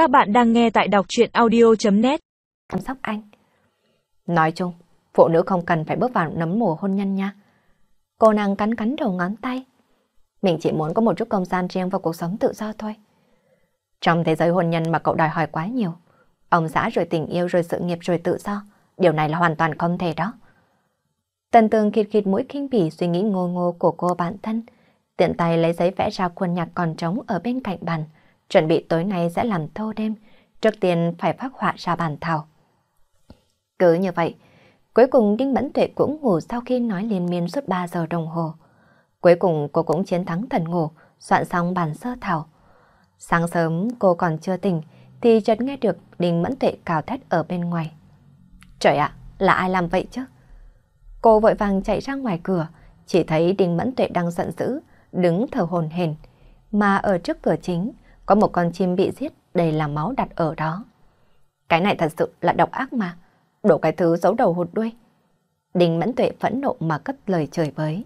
Các bạn đang nghe tại đọc chuyện audio.net Chăm sóc anh. Nói chung, phụ nữ không cần phải bước vào nấm mồ hôn nhân nha. Cô nàng cắn cắn đầu ngón tay. Mình chỉ muốn có một chút không gian riêng vào cuộc sống tự do thôi. Trong thế giới hôn nhân mà cậu đòi hỏi quá nhiều. Ông xã rồi tình yêu rồi sự nghiệp rồi tự do. Điều này là hoàn toàn không thể đó. Tần tường khịt khịt mũi kinh bỉ suy nghĩ ngô ngô của cô bản thân. Tiện tay lấy giấy vẽ ra khuôn nhạc còn trống ở bên cạnh bàn. Chuẩn bị tối nay sẽ làm thâu đêm. Trước tiên phải phát họa ra bàn thảo. Cứ như vậy, cuối cùng Đinh Mẫn Tuệ cũng ngủ sau khi nói liên miên suốt 3 giờ đồng hồ. Cuối cùng cô cũng chiến thắng thần ngủ, soạn xong bàn sơ thảo. Sáng sớm cô còn chưa tỉnh thì chợt nghe được Đinh Mẫn Tuệ cào thét ở bên ngoài. Trời ạ, là ai làm vậy chứ? Cô vội vàng chạy ra ngoài cửa, chỉ thấy Đinh Mẫn Tuệ đang giận dữ, đứng thở hồn hển, mà ở trước cửa chính có một con chim bị giết đầy là máu đặt ở đó. Cái này thật sự là độc ác mà, đổ cái thứ giấu đầu hụt đuôi. đình Mẫn Tuệ phẫn nộ mà cất lời trời với.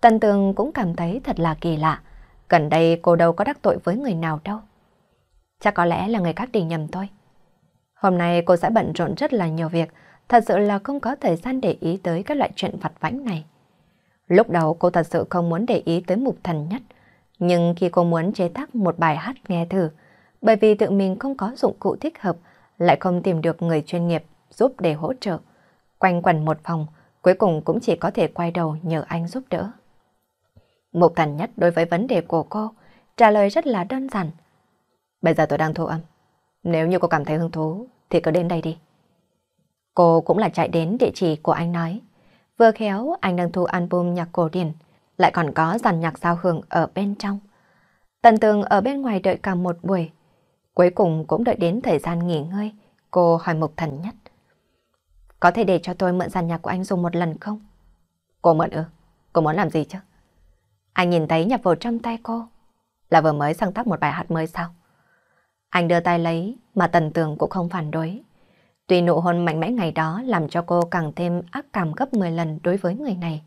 Tần Tường cũng cảm thấy thật là kỳ lạ, gần đây cô đâu có đắc tội với người nào đâu. Chắc có lẽ là người khác đình nhầm thôi. Hôm nay cô sẽ bận rộn rất là nhiều việc, thật sự là không có thời gian để ý tới các loại chuyện vặt vãnh này. Lúc đầu cô thật sự không muốn để ý tới mục thần nhất, nhưng khi cô muốn chế tác một bài hát nghe thử, bởi vì tự mình không có dụng cụ thích hợp, lại không tìm được người chuyên nghiệp giúp để hỗ trợ. Quanh quẩn một phòng, cuối cùng cũng chỉ có thể quay đầu nhờ anh giúp đỡ. Mục thần nhất đối với vấn đề của cô, trả lời rất là đơn giản. Bây giờ tôi đang thu âm. Nếu như cô cảm thấy hứng thú, thì cứ đến đây đi. Cô cũng là chạy đến địa chỉ của anh nói. Vừa khéo anh đang thu album nhạc cổ điển, lại còn có dàn nhạc giao hưởng ở bên trong. Tần tường ở bên ngoài đợi cả một buổi. Cuối cùng cũng đợi đến thời gian nghỉ ngơi, cô hỏi Mục Thần Nhất. Có thể để cho tôi mượn dàn nhạc của anh dùng một lần không? Cô mượn ư? Cô muốn làm gì chứ? Anh nhìn thấy nhập vào trong tay cô. Là vừa mới sáng tác một bài hát mới sao? Anh đưa tay lấy mà tần tường cũng không phản đối. Tuy nụ hôn mạnh mẽ ngày đó làm cho cô càng thêm ác cảm gấp 10 lần đối với người này.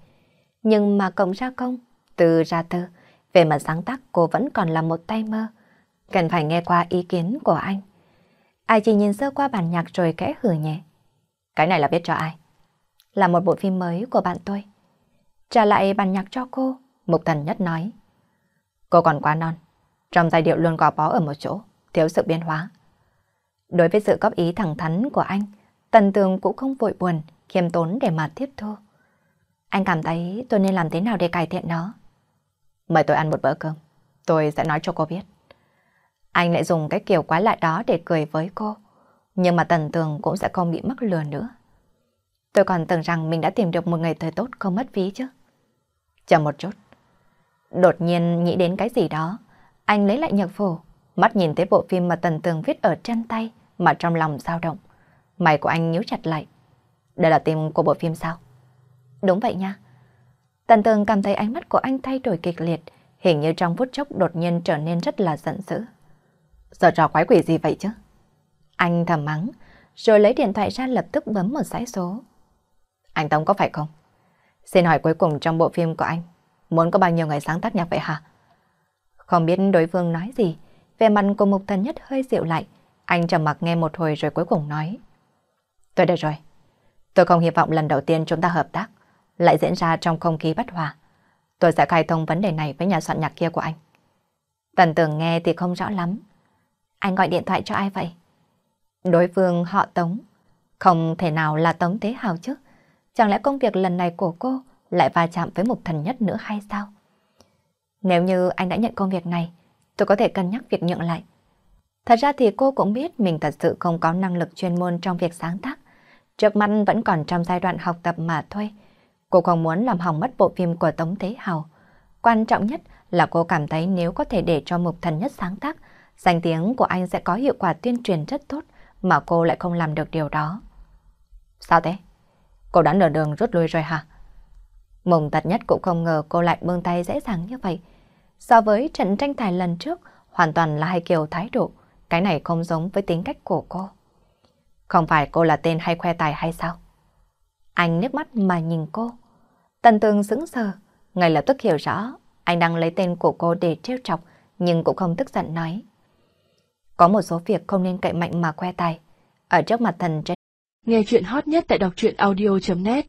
Nhưng mà cộng ra công, từ ra tư, về mặt sáng tác cô vẫn còn là một tay mơ. Cần phải nghe qua ý kiến của anh. Ai chỉ nhìn sơ qua bản nhạc rồi kẽ hử nhẹ. Cái này là viết cho ai? Là một bộ phim mới của bạn tôi. Trả lại bản nhạc cho cô, Mục Thần Nhất nói. Cô còn quá non, trong giai điệu luôn gò bó ở một chỗ, thiếu sự biến hóa. Đối với sự góp ý thẳng thắn của anh, Tần Tường cũng không vội buồn, khiêm tốn để mà tiếp thu. Anh cảm thấy tôi nên làm thế nào để cải thiện nó? Mời tôi ăn một bữa cơm, tôi sẽ nói cho cô biết. Anh lại dùng cái kiểu quái lạ đó để cười với cô, nhưng mà Tần Tường cũng sẽ không bị mắc lừa nữa. Tôi còn tưởng rằng mình đã tìm được một người thời tốt không mất phí chứ. Chờ một chút. Đột nhiên nghĩ đến cái gì đó, anh lấy lại nhật phổ, mắt nhìn thấy bộ phim mà Tần Tường viết ở trên tay mà trong lòng dao động. Mày của anh nhíu chặt lại. Đây là tim của bộ phim sao? Đúng vậy nha. Tần Tường cảm thấy ánh mắt của anh thay đổi kịch liệt, hình như trong phút chốc đột nhiên trở nên rất là giận dữ. Giờ trò quái quỷ gì vậy chứ? Anh thầm mắng, rồi lấy điện thoại ra lập tức bấm một dãy số. Anh Tống có phải không? Xin hỏi cuối cùng trong bộ phim của anh, muốn có bao nhiêu người sáng tác nhạc vậy hả? Không biết đối phương nói gì, về mặt của mục thần nhất hơi dịu lại, anh trầm mặc nghe một hồi rồi cuối cùng nói. Tôi được rồi. Tôi không hy vọng lần đầu tiên chúng ta hợp tác lại diễn ra trong không khí bất hòa. Tôi sẽ khai thông vấn đề này với nhà soạn nhạc kia của anh. Tần tưởng nghe thì không rõ lắm. Anh gọi điện thoại cho ai vậy? Đối phương họ Tống. Không thể nào là Tống Thế Hào chứ. Chẳng lẽ công việc lần này của cô lại va chạm với một thần nhất nữa hay sao? Nếu như anh đã nhận công việc này, tôi có thể cân nhắc việc nhượng lại. Thật ra thì cô cũng biết mình thật sự không có năng lực chuyên môn trong việc sáng tác. Trước mắt vẫn còn trong giai đoạn học tập mà thôi. Cô không muốn làm hỏng mất bộ phim của Tống Thế Hào. Quan trọng nhất là cô cảm thấy nếu có thể để cho Mục Thần Nhất sáng tác, danh tiếng của anh sẽ có hiệu quả tuyên truyền rất tốt mà cô lại không làm được điều đó. Sao thế? Cô đã nở đường rút lui rồi hả? Mùng tật nhất cũng không ngờ cô lại buông tay dễ dàng như vậy. So với trận tranh tài lần trước, hoàn toàn là hai kiểu thái độ. Cái này không giống với tính cách của cô. Không phải cô là tên hay khoe tài hay sao? Anh nước mắt mà nhìn cô. Tần tường sững sờ, ngay lập tức hiểu rõ. Anh đang lấy tên của cô để trêu chọc, nhưng cũng không tức giận nói. Có một số việc không nên cậy mạnh mà khoe tài. Ở trước mặt thần trên. Nghe chuyện hot nhất tại đọc truyện audio.net